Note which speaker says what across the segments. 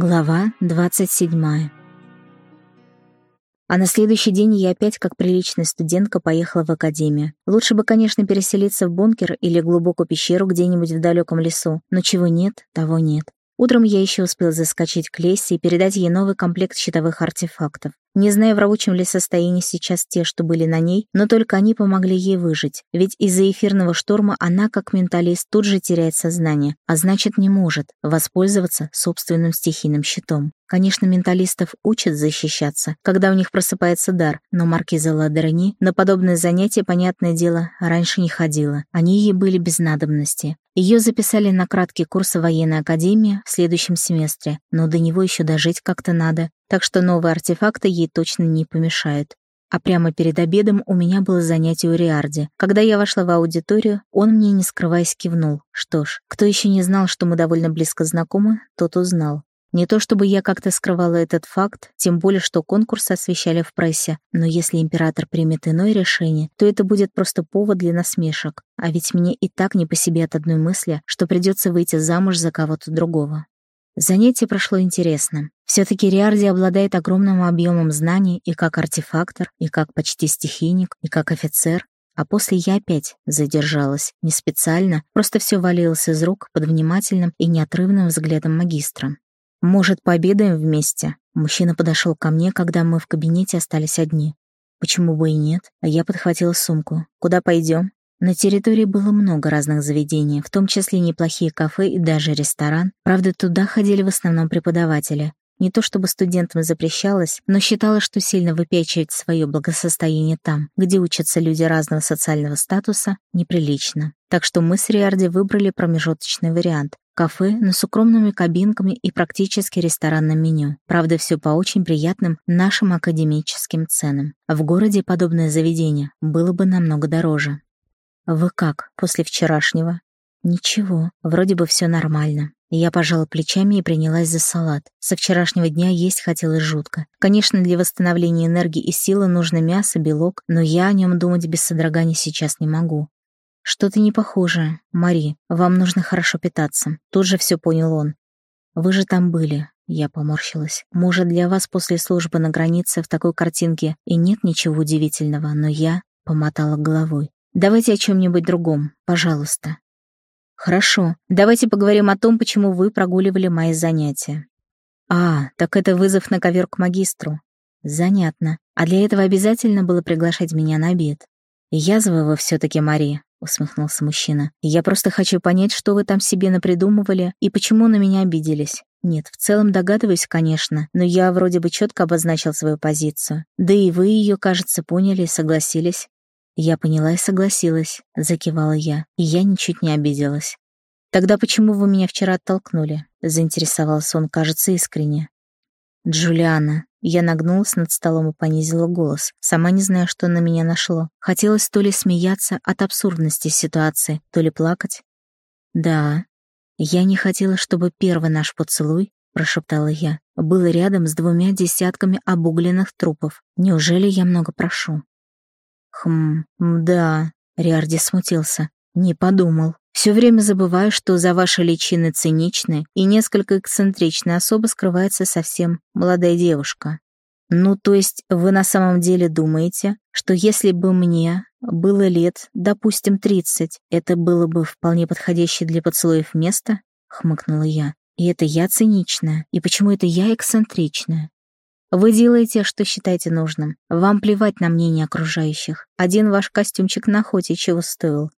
Speaker 1: Глава 27 А на следующий день я опять, как приличная студентка, поехала в академию. Лучше бы, конечно, переселиться в бункер или глубокую пещеру где-нибудь в далеком лесу, но чего нет, того нет. Утром я еще успел заскочить к Лессе и передать ей новый комплект щитовых артефактов. Не знаю, в рабочем ли состоянии сейчас те, что были на ней, но только они помогли ей выжить. Ведь из-за эфирного шторма она, как менталист, тут же теряет сознание, а значит, не может воспользоваться собственным стихийным щитом. Конечно, менталистов учат защищаться, когда у них просыпается дар, но маркиза Ладерни на подобное занятие, понятное дело, раньше не ходила. Они ей были без надобности. Ее записали на краткий курс военной академии в следующем семестре, но до него еще дожить как-то надо, так что новые артефакты ей точно не помешают. А прямо перед обедом у меня было занятие у Риарди. Когда я вошла в аудиторию, он мне, не скрываясь, кивнул. Что ж, кто еще не знал, что мы довольно близко знакомы, тот узнал. Не то чтобы я как-то скрывала этот факт, тем более, что конкурсы освещали в прессе, но если император примет иное решение, то это будет просто повод для насмешек. А ведь мне и так не по себе от одной мысли, что придется выйти замуж за кого-то другого. Занятие прошло интересно. Все-таки Риарди обладает огромным объемом знаний и как артефактор, и как почти стихийник, и как офицер. А после я опять задержалась, не специально, просто все валилось из рук под внимательным и неотрывным взглядом магистра. «Может, пообедаем вместе?» Мужчина подошел ко мне, когда мы в кабинете остались одни. Почему бы и нет? А я подхватила сумку. «Куда пойдем? На территории было много разных заведений, в том числе неплохие кафе и даже ресторан. Правда, туда ходили в основном преподаватели. Не то чтобы студентам запрещалось, но считалось, что сильно выпячивать свое благосостояние там, где учатся люди разного социального статуса, неприлично. Так что мы с Риарди выбрали промежуточный вариант. Кафе, но с укромными кабинками и практически ресторанным меню. Правда, все по очень приятным нашим академическим ценам. В городе подобное заведение было бы намного дороже. «Вы как после вчерашнего?» «Ничего, вроде бы все нормально». Я пожала плечами и принялась за салат. Со вчерашнего дня есть хотелось жутко. Конечно, для восстановления энергии и силы нужно мясо, белок, но я о нем думать без содрогания сейчас не могу. «Что-то не похоже. Мари, вам нужно хорошо питаться». Тут же все понял он. «Вы же там были». Я поморщилась. «Может, для вас после службы на границе в такой картинке и нет ничего удивительного, но я...» — помотала головой. Давайте о чем-нибудь другом, пожалуйста. Хорошо, давайте поговорим о том, почему вы прогуливали мои занятия. А, так это вызов на ковер к магистру. Занятно. А для этого обязательно было приглашать меня на обед. Язва вы все-таки, Мари, усмехнулся мужчина. Я просто хочу понять, что вы там себе напридумывали и почему на меня обиделись. Нет, в целом догадываюсь, конечно, но я вроде бы четко обозначил свою позицию. Да и вы ее, кажется, поняли и согласились. Я поняла и согласилась, закивала я, и я ничуть не обиделась. «Тогда почему вы меня вчера оттолкнули?» — заинтересовался он, кажется, искренне. «Джулиана». Я нагнулась над столом и понизила голос, сама не зная, что на меня нашло. Хотелось то ли смеяться от абсурдности ситуации, то ли плакать. «Да, я не хотела, чтобы первый наш поцелуй, — прошептала я, — был рядом с двумя десятками обугленных трупов. Неужели я много прошу?» Хм, да, Риарди смутился. Не подумал. Все время забываю, что за вашей личиной циничной и несколько эксцентричной особо скрывается совсем молодая девушка. Ну, то есть вы на самом деле думаете, что если бы мне было лет, допустим, тридцать, это было бы вполне подходящее для поцелуев место? Хмыкнула я. И это я циничная, и почему это я эксцентричная? Вы делаете, что считаете нужным. Вам плевать на мнение окружающих. Один ваш костюмчик на охоте чего стоил.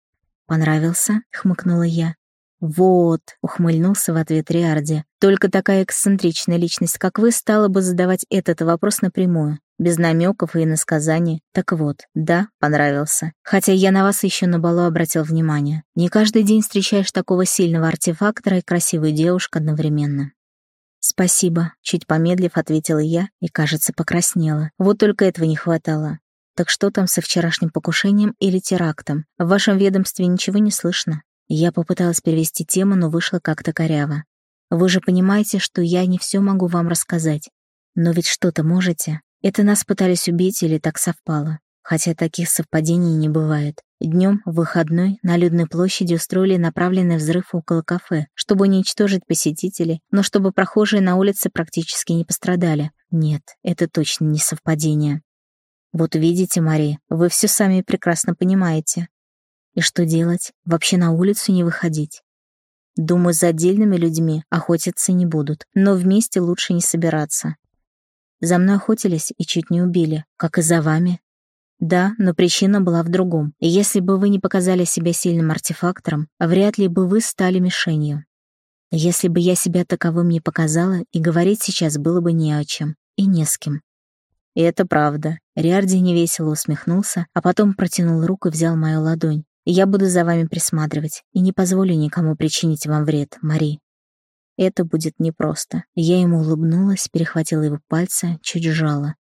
Speaker 1: Понравился? хмыкнула я. Вот, ухмыльнулся в ответ Риарди. Только такая эксцентричная личность, как вы, стала бы задавать этот вопрос напрямую, без намеков и иносказаний. Так вот, да, понравился. Хотя я на вас еще на балу обратил внимание. Не каждый день встречаешь такого сильного артефактора и красивую девушку одновременно. «Спасибо», — чуть помедлив ответила я и, кажется, покраснела. Вот только этого не хватало. Так что там со вчерашним покушением или терактом? В вашем ведомстве ничего не слышно. Я попыталась перевести тему, но вышло как-то коряво. Вы же понимаете, что я не все могу вам рассказать. Но ведь что-то можете. Это нас пытались убить или так совпало. Хотя таких совпадений не бывает. Днем, в выходной, на Людной площади устроили направленный взрыв около кафе, чтобы уничтожить посетителей, но чтобы прохожие на улице практически не пострадали. Нет, это точно не совпадение. Вот видите, Мария, вы все сами прекрасно понимаете. И что делать? Вообще на улицу не выходить? Думаю, за отдельными людьми охотиться не будут, но вместе лучше не собираться. За мной охотились и чуть не убили, как и за вами. Да, но причина была в другом. Если бы вы не показали себя сильным артефактором, вряд ли бы вы стали мишенью. Если бы я себя таковым не показала, и говорить сейчас было бы не о чем, и не с кем. И это правда. Риарди невесело усмехнулся, а потом протянул руку и взял мою ладонь. Я буду за вами присматривать и не позволю никому причинить вам вред, Мари. Это будет непросто. Я ему улыбнулась, перехватила его пальцы, чуть сжала.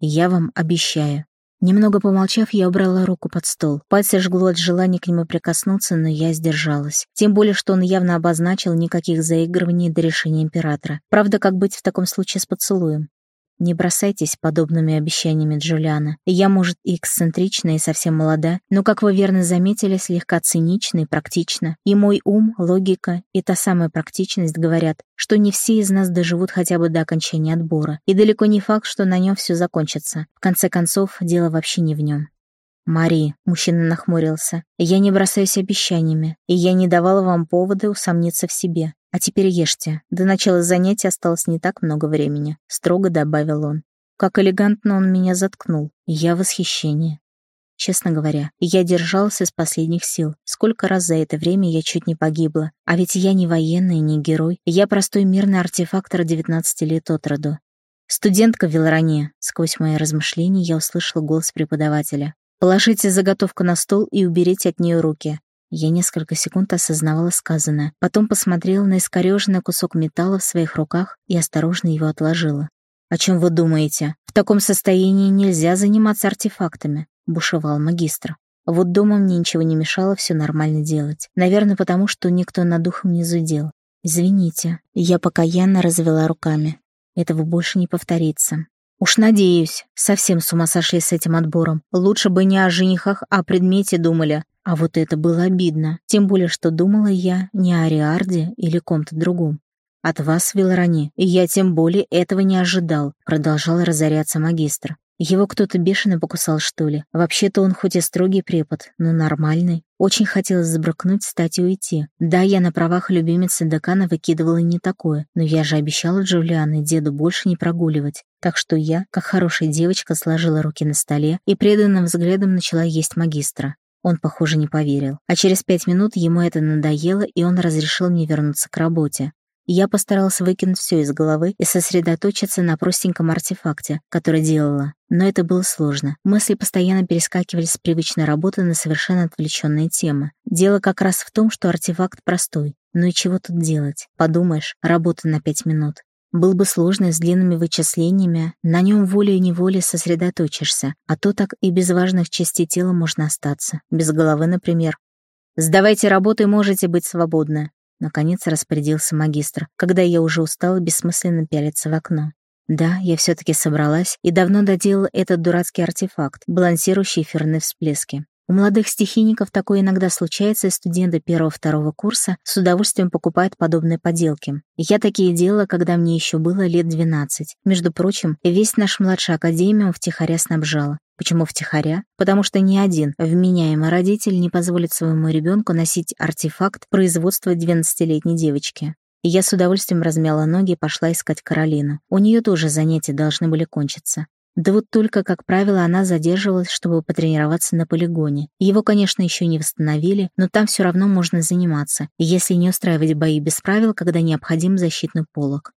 Speaker 1: Я вам обещаю. Немного помолчав, я убрала руку под стол. Пальцы жгло от желания к нему прикоснуться, но я сдержалась. Тем более, что он явно обозначил никаких заигрываний до решения императора. Правда, как быть в таком случае с поцелуем? Не бросайтесь подобными обещаниями Джулиана. Я, может, и эксцентрична, и совсем молода, но, как вы верно заметили, слегка цинична и практична. И мой ум, логика и та самая практичность говорят, что не все из нас доживут хотя бы до окончания отбора. И далеко не факт, что на нем все закончится. В конце концов, дело вообще не в нем. «Мари», — мужчина нахмурился, — «я не бросаюсь обещаниями, и я не давала вам повода усомниться в себе. А теперь ешьте. До начала занятия осталось не так много времени», — строго добавил он. Как элегантно он меня заткнул. Я в восхищении. Честно говоря, я держался из последних сил. Сколько раз за это время я чуть не погибла. А ведь я не военный, не герой. Я простой мирный артефактор 19 лет от роду. «Студентка в Велороне», — сквозь мои размышления я услышала голос преподавателя. «Положите заготовку на стол и уберите от нее руки. Я несколько секунд осознавала сказанное, потом посмотрела на искорёженный кусок металла в своих руках и осторожно его отложила. «О чем вы думаете? В таком состоянии нельзя заниматься артефактами», — бушевал магистр. Вот дома мне ничего не мешало все нормально делать. Наверное, потому что никто над духом не зудел. «Извините». Я покаянно развела руками. Этого больше не повторится. Уж надеюсь, совсем с ума сошли с этим отбором. Лучше бы не о женихах, а о предмете думали. А вот это было обидно, тем более, что думала я не о Риарде или ком-то другом. «От вас, Виларани, я тем более этого не ожидал», — продолжал разоряться магистр. Его кто-то бешено покусал, что ли? Вообще-то он хоть и строгий препод, но нормальный. Очень хотелось забракнуть, стать и уйти. Да, я на правах любимицы декана выкидывала не такое, но я же обещала Джулиане деду больше не прогуливать. Так что я, как хорошая девочка, сложила руки на столе и преданным взглядом начала есть магистра. Он, похоже, не поверил. А через пять минут ему это надоело, и он разрешил мне вернуться к работе. Я постарался выкинуть все из головы и сосредоточиться на простеньком артефакте, который делала. Но это было сложно. Мысли постоянно перескакивали с привычной работы на совершенно отвлеченные темы. Дело как раз в том, что артефакт простой. Ну и чего тут делать? Подумаешь, работа на пять минут. Был бы сложный с длинными вычислениями, на нем волей-неволей сосредоточишься, а то так и без важных частей тела можно остаться, без головы, например. «Сдавайте работу и можете быть свободны», — наконец распорядился магистр, когда я уже устала бессмысленно пялиться в окно. Да, я все-таки собралась и давно доделала этот дурацкий артефакт, балансирующий эфирные всплески. У молодых стихийников такое иногда случается, и студенты первого-второго курса с удовольствием покупают подобные поделки. Я такие делала, когда мне еще было лет 12. Между прочим, весь наш младший академиум втихаря снабжала. Почему втихаря? Потому что ни один вменяемый родитель не позволит своему ребенку носить артефакт производства 12-летней девочки. Я с удовольствием размяла ноги и пошла искать Каролину. У нее тоже занятия должны были кончиться. Да вот только, как правило, она задерживалась, чтобы потренироваться на полигоне. Его, конечно, еще не восстановили, но там все равно можно заниматься, если не устраивать бои без правил, когда необходим защитный полог.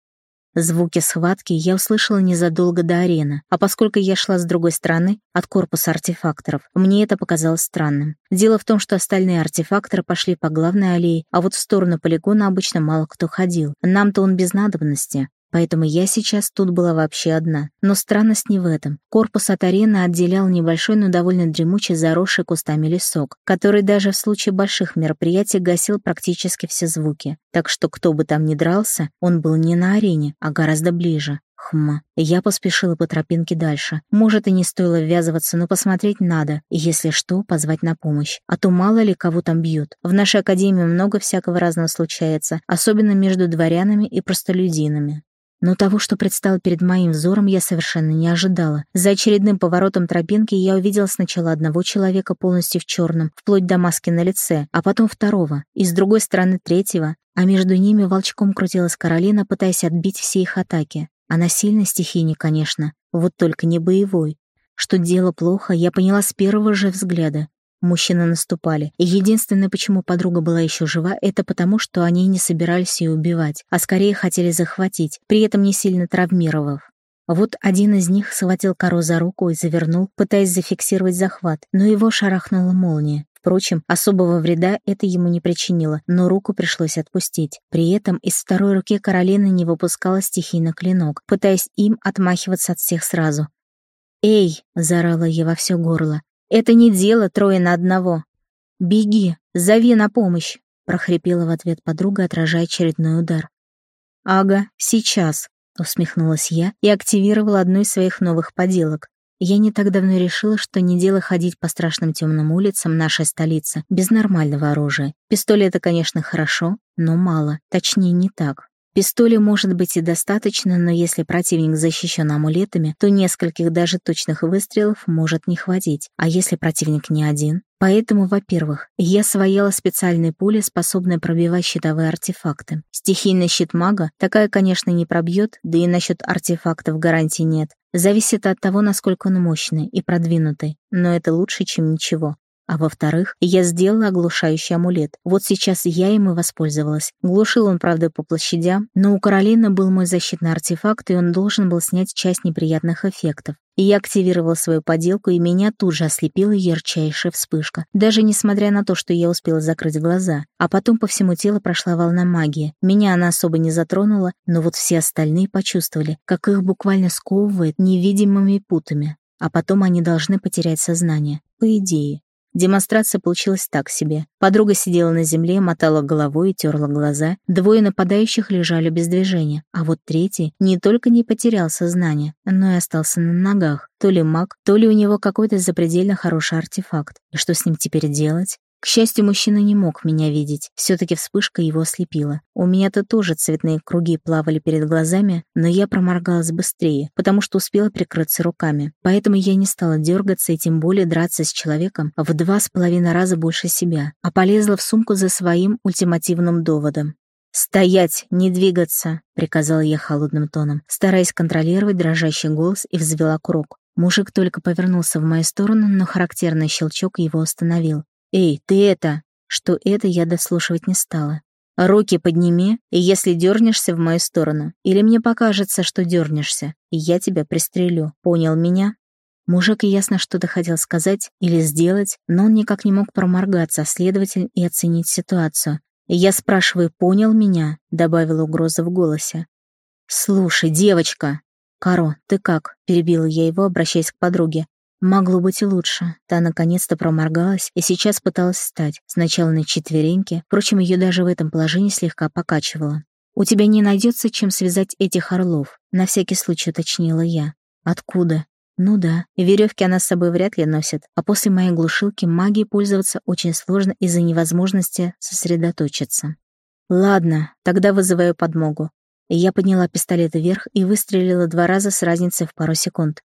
Speaker 1: Звуки схватки я услышала незадолго до арены, а поскольку я шла с другой стороны, от корпуса артефакторов, мне это показалось странным. Дело в том, что остальные артефакторы пошли по главной аллее, а вот в сторону полигона обычно мало кто ходил. Нам-то он без надобности. Поэтому я сейчас тут была вообще одна. Но странность не в этом. Корпус от арены отделял небольшой, но довольно дремучий, заросший кустами лесок, который даже в случае больших мероприятий гасил практически все звуки. Так что кто бы там ни дрался, он был не на арене, а гораздо ближе. Хм, я поспешила по тропинке дальше. Может, и не стоило ввязываться, но посмотреть надо. И если что, позвать на помощь. А то мало ли кого там бьют. В нашей академии много всякого разного случается, особенно между дворянами и простолюдинами. Но того, что предстало перед моим взором, я совершенно не ожидала. За очередным поворотом тропинки я увидела сначала одного человека полностью в черном, вплоть до маски на лице, а потом второго, и с другой стороны третьего, а между ними волчком крутилась Каролина, пытаясь отбить все их атаки. Она сильной стихийной, конечно, вот только не боевой. Что дело плохо, я поняла с первого же взгляда. Мужчины наступали, единственное, почему подруга была еще жива, это потому, что они не собирались ее убивать, а скорее хотели захватить, при этом не сильно травмировав. Вот один из них схватил Каро за руку и завернул, пытаясь зафиксировать захват, но его шарахнула молния. Впрочем, особого вреда это ему не причинило, но руку пришлось отпустить. При этом из второй руки Каролина не выпускала стихийно клинок, пытаясь им отмахиваться от всех сразу. «Эй!» — заорала я во все горло. «Это не дело трое на одного!» «Беги! Зови на помощь!» — прохрипела в ответ подруга, отражая очередной удар. «Ага, сейчас!» — усмехнулась я и активировала одну из своих новых поделок. Я не так давно решила, что не дело ходить по страшным темным улицам нашей столицы без нормального оружия. Это, конечно, хорошо, но мало. Точнее, не так. Пистоля может быть и достаточно, но если противник защищен амулетами, то нескольких даже точных выстрелов может не хватить. А если противник не один? Поэтому, во-первых, я свояла специальные пули, способные пробивать щитовые артефакты. Стихийный щит мага такая, конечно, не пробьет, да и насчет артефактов гарантий нет. Зависит от того, насколько он мощный и продвинутый, но это лучше, чем ничего. А во-вторых, я сделала оглушающий амулет. Вот сейчас я им и воспользовалась. Глушил он, правда, по площадям, но у Каролины был мой защитный артефакт, и он должен был снять часть неприятных эффектов. Я активировала свою поделку, и меня тут же ослепила ярчайшая вспышка. Даже несмотря на то, что я успела закрыть глаза. А потом по всему телу прошла волна магии. Меня она особо не затронула, но вот все остальные почувствовали, как их буквально сковывает невидимыми путами. А потом они должны потерять сознание. По идее. Демонстрация получилась так себе. Подруга сидела на земле, мотала головой и терла глаза. Двое нападающих лежали без движения. А вот третий не только не потерял сознание, но и остался на ногах. То ли маг, то ли у него какой-то запредельно хороший артефакт. И что с ним теперь делать? К счастью, мужчина не мог меня видеть. Все-таки вспышка его ослепила. У меня-то тоже цветные круги плавали перед глазами, но я проморгалась быстрее, потому что успела прикрыться руками. Поэтому я не стала дергаться и тем более драться с человеком в два с половиной раза больше себя, а полезла в сумку за своим ультимативным доводом. «Стоять, не двигаться!» — приказала я холодным тоном, стараясь контролировать дрожащий голос и взвела курок. Мужик только повернулся в мою сторону, но характерный щелчок его остановил. «Эй, ты это!» Что это я дослушивать не стала. «Руки подними, и если дернешься в мою сторону, или мне покажется, что дернешься, и я тебя пристрелю. Понял меня?» Мужик ясно что-то хотел сказать или сделать, но он никак не мог проморгаться, следовательно, и оценить ситуацию. Я спрашиваю, понял меня?» — добавила угроза в голосе. «Слушай, девочка!» «Каро, ты как?» — перебила я его, обращаясь к подруге. Могло быть и лучше. Та наконец-то проморгалась и сейчас пыталась встать. Сначала на четвереньки, впрочем, ее даже в этом положении слегка покачивало. «У тебя не найдется, чем связать этих орлов», — на всякий случай уточнила я. «Откуда?» «Ну да, веревки она с собой вряд ли носит, а после моей глушилки магией пользоваться очень сложно из-за невозможности сосредоточиться». «Ладно, тогда вызываю подмогу». Я подняла пистолет вверх и выстрелила два раза с разницей в пару секунд.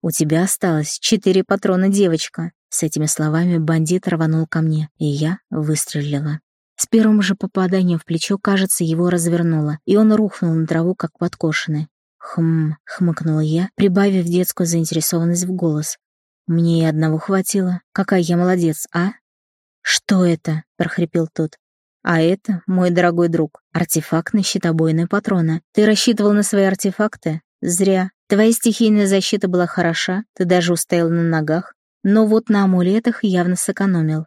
Speaker 1: «У тебя осталось четыре патрона, девочка». С этими словами бандит рванул ко мне, и я выстрелила. С первым же попаданием в плечо, кажется, его развернуло, и он рухнул на траву, как подкошенный. «Хм», — хмыкнула я, прибавив детскую заинтересованность в голос. «Мне и одного хватило. Какая я молодец, а?» «Что это?» — прохрипел тот. «А это, мой дорогой друг, артефактный щитобойный патрона. Ты рассчитывал на свои артефакты? Зря. Твоя стихийная защита была хороша, ты даже устоял на ногах, но вот на амулетах явно сэкономил.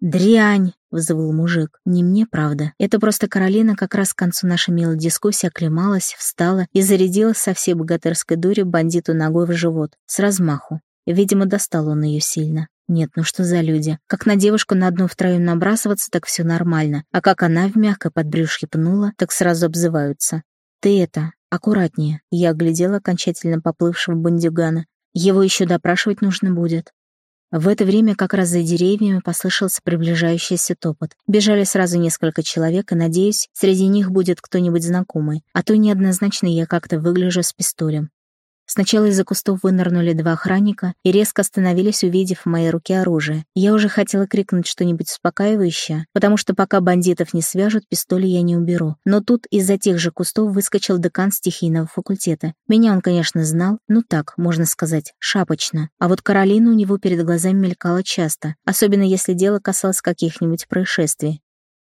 Speaker 1: «Дрянь!» — взвыл мужик. «Не мне, правда. Это просто Каролина как раз к концу нашей милой дискуссии оклемалась, встала и зарядила со всей богатырской дури бандиту ногой в живот, с размаху. Видимо, достал он ее сильно. Нет, ну что за люди? Как на девушку на одну втроем набрасываться, так все нормально. А как она в мягкое подбрюшье пнула, так сразу обзываются. Ты это, аккуратнее. Я оглядела окончательно поплывшего бандюгана. Его еще допрашивать нужно будет. В это время как раз за деревьями послышался приближающийся топот. Бежали сразу несколько человек, и, надеюсь, среди них будет кто-нибудь знакомый, а то неоднозначно я как-то выгляжу с пистолем. Сначала из-за кустов вынырнули два охранника и резко остановились, увидев в моей руке оружие. Я уже хотела крикнуть что-нибудь успокаивающее, потому что пока бандитов не свяжут, пистоли я не уберу. Но тут из-за тех же кустов выскочил декан стихийного факультета. Меня он, конечно, знал, ну так, можно сказать, шапочно. А вот Каролина у него перед глазами мелькала часто, особенно если дело касалось каких-нибудь происшествий.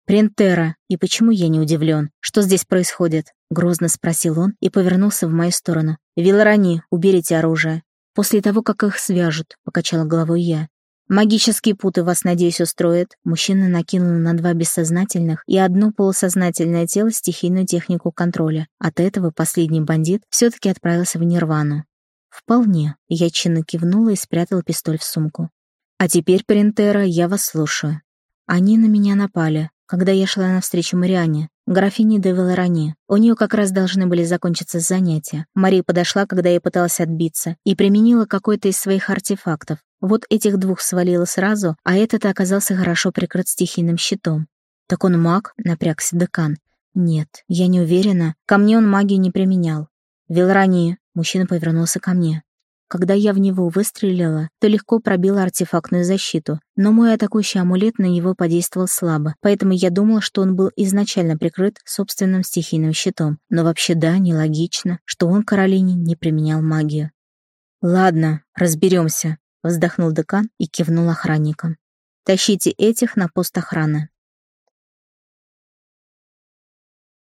Speaker 1: «Принтера, и почему я не удивлен? Что здесь происходит?» — грозно спросил он и повернулся в мою сторону. «Виларани, уберите оружие». «После того, как их свяжут», — покачала головой я. «Магические путы вас, надеюсь, устроят». Мужчина накинул на два бессознательных и одно полусознательное тело стихийную технику контроля. От этого последний бандит все-таки отправился в нирвану. «Вполне», — я чинно кивнула и спрятала пистоль в сумку. «А теперь, Принтера, я вас слушаю». Они на меня напали, когда я шла навстречу Мариане, графине де Велоране. У нее как раз должны были закончиться занятия. Мария подошла, когда я пыталась отбиться, и применила какой-то из своих артефактов. Вот этих двух свалила сразу, а этот оказался хорошо прикрыт стихийным щитом. «Так он маг?» — напрягся декан. «Нет, я не уверена. Ко мне он магию не применял». «Велрани!» — мужчина повернулся ко мне. Когда я в него выстрелила, то легко пробила артефактную защиту, но мой атакующий амулет на него подействовал слабо, поэтому я думала, что он был изначально прикрыт собственным стихийным щитом. Но вообще да, нелогично, что он Каролине не применял магию. «Ладно, разберемся», — вздохнул декан и кивнул охранникам. «Тащите этих на пост охраны».